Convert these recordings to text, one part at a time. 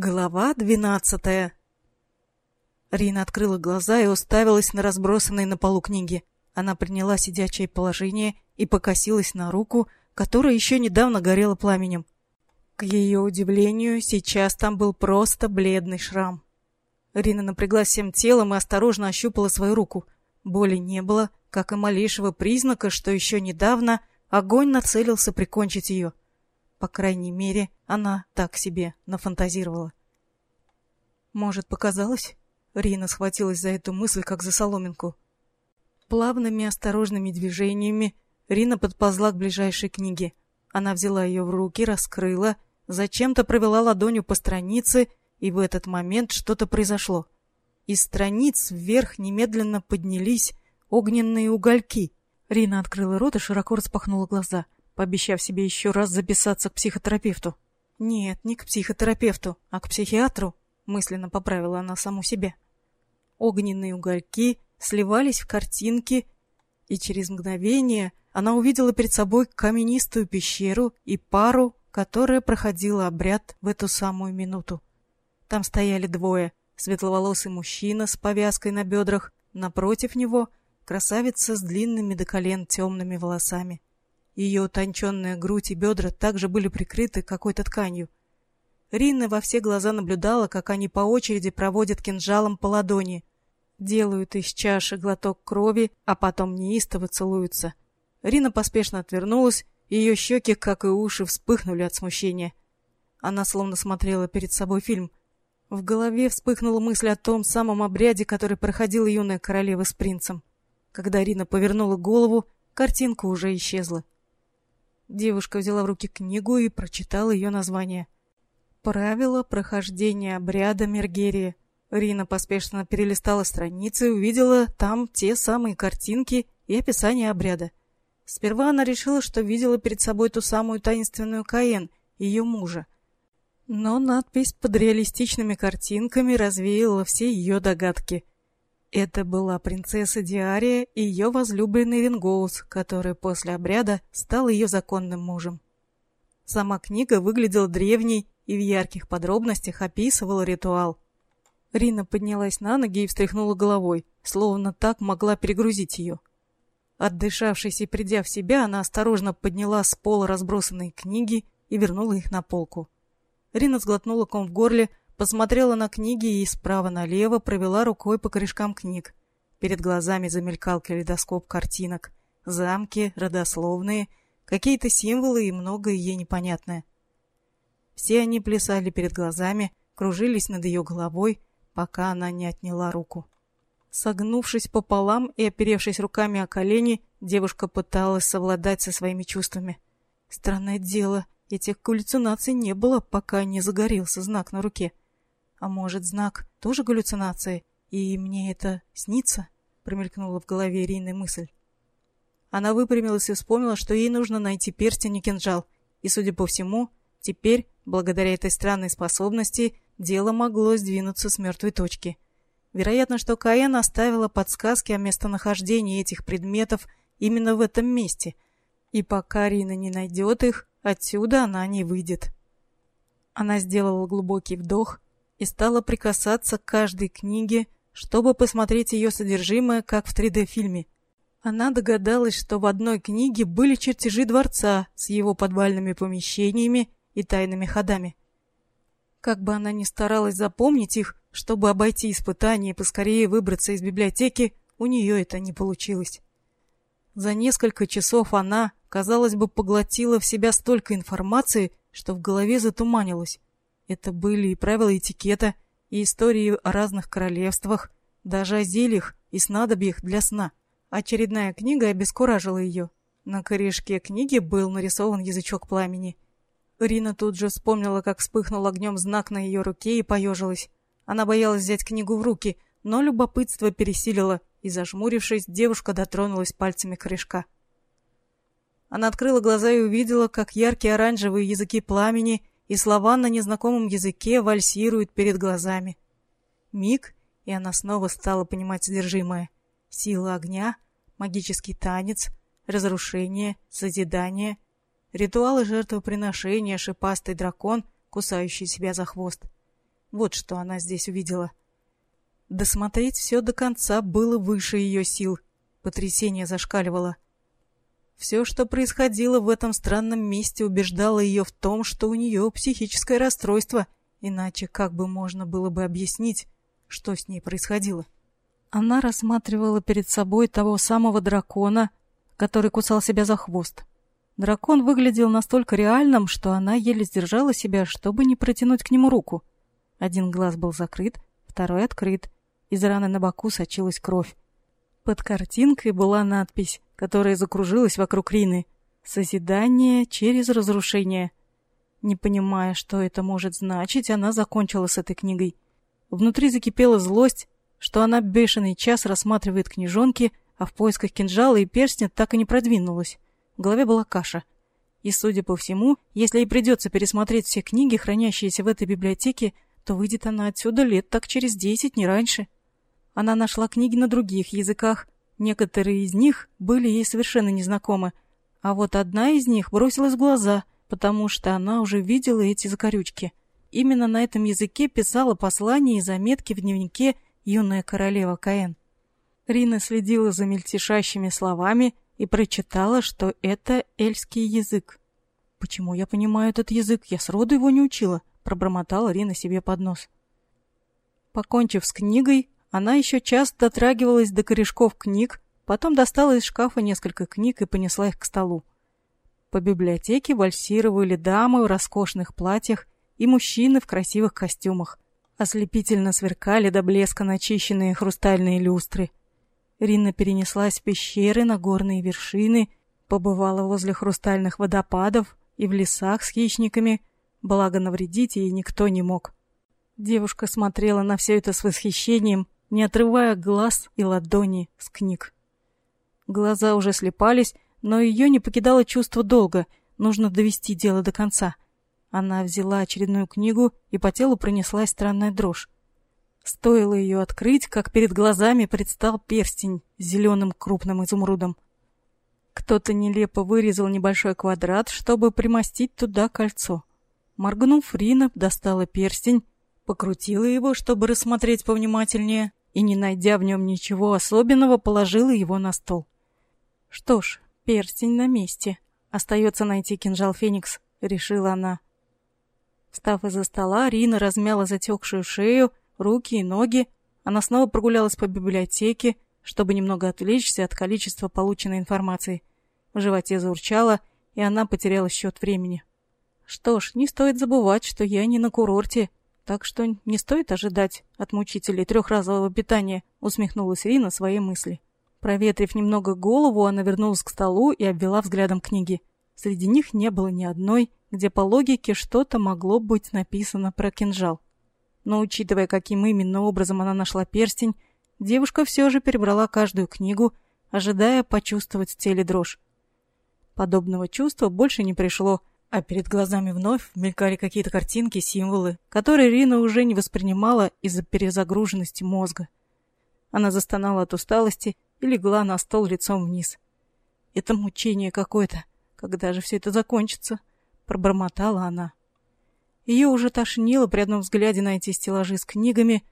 Глава двенадцатая Рина открыла глаза и уставилась на разбросанные на полу книги. Она приняла сидячее положение и покосилась на руку, которая еще недавно горела пламенем. К ее удивлению, сейчас там был просто бледный шрам. Рина напряглась всем телом и осторожно ощупала свою руку. Боли не было, как и малейшего признака, что еще недавно огонь нацелился прикончить ее. По крайней мере, она так себе нафантазировала. Может, показалось? Рина схватилась за эту мысль, как за соломинку. Плавными осторожными движениями Рина подползла к ближайшей книге. Она взяла ее в руки, раскрыла, зачем-то провела ладонью по странице, и в этот момент что-то произошло. Из страниц вверх немедленно поднялись огненные угольки. Рина открыла рот и широко распахнула глаза — пообещав себе еще раз записаться к психотерапевту. Нет, не к психотерапевту, а к психиатру, мысленно поправила она саму себя. Огненные угольки сливались в картинки, и через мгновение она увидела перед собой каменистую пещеру и пару, которая проходила обряд в эту самую минуту. Там стояли двое: светловолосый мужчина с повязкой на бедрах, напротив него красавица с длинными до колен темными волосами. Ее утонченная грудь и бедра также были прикрыты какой-то тканью. Ринна во все глаза наблюдала, как они по очереди проводят кинжалом по ладони, делают из чаши глоток крови, а потом неистово целуются. Рина поспешно отвернулась, ее щеки, как и уши, вспыхнули от смущения. Она словно смотрела перед собой фильм. В голове вспыхнула мысль о том самом обряде, который проходила юная королева с принцем. Когда Рина повернула голову, картинка уже исчезла. Девушка взяла в руки книгу и прочитала ее название. «Правила прохождения обряда Мергерии». Рина поспешно перелистала страницы и увидела там те самые картинки и описание обряда. Сперва она решила, что видела перед собой ту самую таинственную Каен, ее мужа. Но надпись под реалистичными картинками развеяла все ее догадки — это была принцесса Диария и ее возлюбленный Рингоус, который после обряда стал ее законным мужем. Сама книга выглядела древней и в ярких подробностях описывала ритуал. Рина поднялась на ноги и встряхнула головой, словно так могла перегрузить ее. Отдышавшись и придя в себя, она осторожно подняла с пола разбросанные книги и вернула их на полку. Рина сглотнула ком в горле, Посмотрела на книги и справа налево провела рукой по корешкам книг. Перед глазами замелькал калейдоскоп картинок. Замки, родословные, какие-то символы и многое ей непонятное. Все они плясали перед глазами, кружились над ее головой, пока она не отняла руку. Согнувшись пополам и оперевшись руками о колени, девушка пыталась совладать со своими чувствами. Странное дело, этих галлюцинаций не было, пока не загорелся знак на руке. А может, знак тоже галлюцинация, и мне это снится? Промелькнула в голове Ирины мысль. Она выпрямилась и вспомнила, что ей нужно найти перстень и кинжал. И, судя по всему, теперь, благодаря этой странной способности, дело могло сдвинуться с мертвой точки. Вероятно, что Каэн оставила подсказки о местонахождении этих предметов именно в этом месте. И пока Рина не найдет их, отсюда она не выйдет. Она сделала глубокий вдох и стала прикасаться к каждой книге, чтобы посмотреть ее содержимое, как в 3D-фильме. Она догадалась, что в одной книге были чертежи дворца с его подвальными помещениями и тайными ходами. Как бы она ни старалась запомнить их, чтобы обойти испытание и поскорее выбраться из библиотеки, у нее это не получилось. За несколько часов она, казалось бы, поглотила в себя столько информации, что в голове затуманилось. Это были и правила этикета, и истории о разных королевствах, даже о зельях и снадобьях для сна. Очередная книга обескуражила ее. На корешке книги был нарисован язычок пламени. Рина тут же вспомнила, как вспыхнул огнем знак на ее руке и поежилась. Она боялась взять книгу в руки, но любопытство пересилило, и, зажмурившись, девушка дотронулась пальцами корешка. Она открыла глаза и увидела, как яркие оранжевые языки пламени и слова на незнакомом языке вальсируют перед глазами. Миг, и она снова стала понимать содержимое. Сила огня, магический танец, разрушение, созидание, ритуалы жертвоприношения, шипастый дракон, кусающий себя за хвост. Вот что она здесь увидела. Досмотреть все до конца было выше ее сил. Потрясение зашкаливало. Все, что происходило в этом странном месте, убеждало ее в том, что у нее психическое расстройство, иначе как бы можно было бы объяснить, что с ней происходило. Она рассматривала перед собой того самого дракона, который кусал себя за хвост. Дракон выглядел настолько реальным, что она еле сдержала себя, чтобы не протянуть к нему руку. Один глаз был закрыт, второй открыт. Из раны на боку сочилась кровь. Под картинкой была надпись, которая закружилась вокруг Рины. «Созидание через разрушение». Не понимая, что это может значить, она закончила с этой книгой. Внутри закипела злость, что она бешеный час рассматривает книжонки, а в поисках кинжала и перстня так и не продвинулась. В голове была каша. И, судя по всему, если ей придется пересмотреть все книги, хранящиеся в этой библиотеке, то выйдет она отсюда лет так через десять, не раньше. Она нашла книги на других языках. Некоторые из них были ей совершенно незнакомы. А вот одна из них бросилась в глаза, потому что она уже видела эти закорючки. Именно на этом языке писала послания и заметки в дневнике юная королева Каэн. Рина следила за мельтешащими словами и прочитала, что это эльский язык. «Почему я понимаю этот язык? Я сроду его не учила», — пробормотала Рина себе под нос. Покончив с книгой, она еще час дотрагивалась до корешков книг, потом достала из шкафа несколько книг и понесла их к столу. По библиотеке вальсировали дамы в роскошных платьях и мужчины в красивых костюмах. Ослепительно сверкали до блеска начищенные хрустальные люстры. Рина перенеслась в пещеры на горные вершины, побывала возле хрустальных водопадов и в лесах с хищниками, благо навредить ей никто не мог. Девушка смотрела на все это с восхищением не отрывая глаз и ладони с книг. Глаза уже слепались, но ее не покидало чувство долга, нужно довести дело до конца. Она взяла очередную книгу, и по телу пронеслась странная дрожь. Стоило ее открыть, как перед глазами предстал перстень с зеленым крупным изумрудом. Кто-то нелепо вырезал небольшой квадрат, чтобы примостить туда кольцо. Моргнув, Рина достала перстень, покрутила его, чтобы рассмотреть повнимательнее, и, не найдя в нем ничего особенного, положила его на стол. Что ж, перстень на месте. Остается найти кинжал Феникс, решила она. Встав из-за стола, Рина размяла затекшую шею, руки и ноги. Она снова прогулялась по библиотеке, чтобы немного отвлечься от количества полученной информации. В животе заурчало, и она потеряла счет времени. Что ж, не стоит забывать, что я не на курорте, так что не стоит ожидать от мучителей трехразового питания, усмехнулась Рина своей мысли. Проветрив немного голову, она вернулась к столу и обвела взглядом книги. Среди них не было ни одной, где по логике что-то могло быть написано про кинжал. Но учитывая, каким именно образом она нашла перстень, девушка все же перебрала каждую книгу, ожидая почувствовать в теле дрожь. Подобного чувства больше не пришло, а перед глазами вновь мелькали какие-то картинки, символы, которые Рина уже не воспринимала из-за перезагруженности мозга. Она застонала от усталости и легла на стол лицом вниз. «Это мучение какое-то. Когда же все это закончится?» — пробормотала она. Ее уже тошнило при одном взгляде на эти стеллажи с книгами.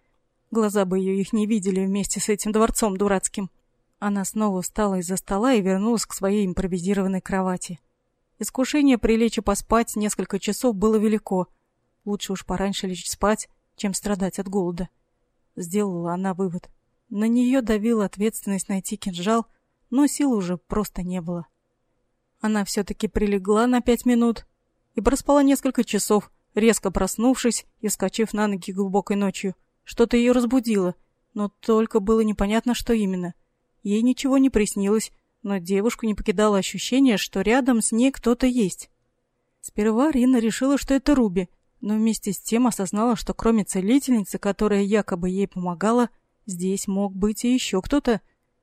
Глаза бы ее их не видели вместе с этим дворцом дурацким. Она снова встала из-за стола и вернулась к своей импровизированной кровати. Искушение прилечь и поспать несколько часов было велико. Лучше уж пораньше лечь спать, чем страдать от голода. Сделала она вывод. На нее давила ответственность найти кинжал, но сил уже просто не было. Она все-таки прилегла на пять минут и проспала несколько часов, резко проснувшись и скачив на ноги глубокой ночью. Что-то ее разбудило, но только было непонятно, что именно. Ей ничего не приснилось, но девушку не покидало ощущение, что рядом с ней кто-то есть. Сперва Рина решила, что это Руби, но вместе с тем осознала, что кроме целительницы, которая якобы ей помогала, здесь мог быть и еще кто-то,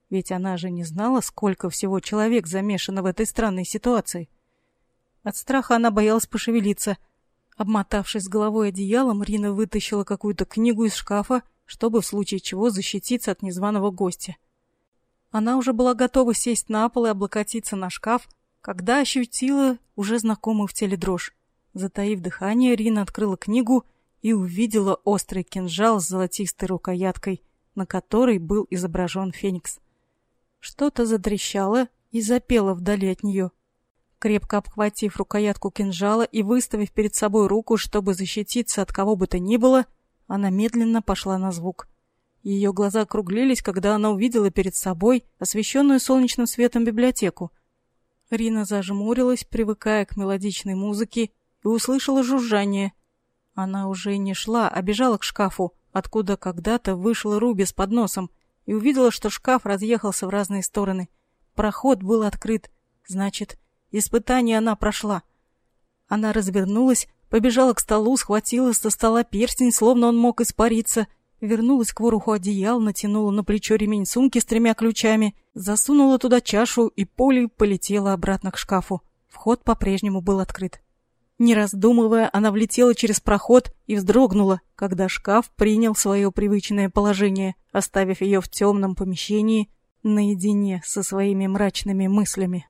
ведь она же не знала, сколько всего человек замешано в этой странной ситуации. От страха она боялась пошевелиться. Обмотавшись головой одеялом, Рина вытащила какую-то книгу из шкафа, чтобы в случае чего защититься от незваного гостя. Она уже была готова сесть на пол и облокотиться на шкаф, когда ощутила уже знакомую в теле дрожь. Затаив дыхание, Рина открыла книгу и увидела острый кинжал с золотистой рукояткой, на которой был изображен феникс. Что-то затрещало и запело вдали от нее. Крепко обхватив рукоятку кинжала и выставив перед собой руку, чтобы защититься от кого бы то ни было, она медленно пошла на звук. Ее глаза округлились, когда она увидела перед собой освещенную солнечным светом библиотеку. Рина зажмурилась, привыкая к мелодичной музыке, и услышала жужжание. Она уже не шла, а бежала к шкафу, откуда когда-то вышла Руби с подносом, и увидела, что шкаф разъехался в разные стороны. Проход был открыт. Значит, испытание она прошла. Она развернулась, побежала к столу, схватила со стола перстень, словно он мог испариться, вернулась к вороху одеял, натянула на плечо ремень сумки с тремя ключами, засунула туда чашу и полей полетела обратно к шкафу. Вход по-прежнему был открыт. Не раздумывая, она влетела через проход и вздрогнула, когда шкаф принял свое привычное положение, оставив ее в темном помещении наедине со своими мрачными мыслями.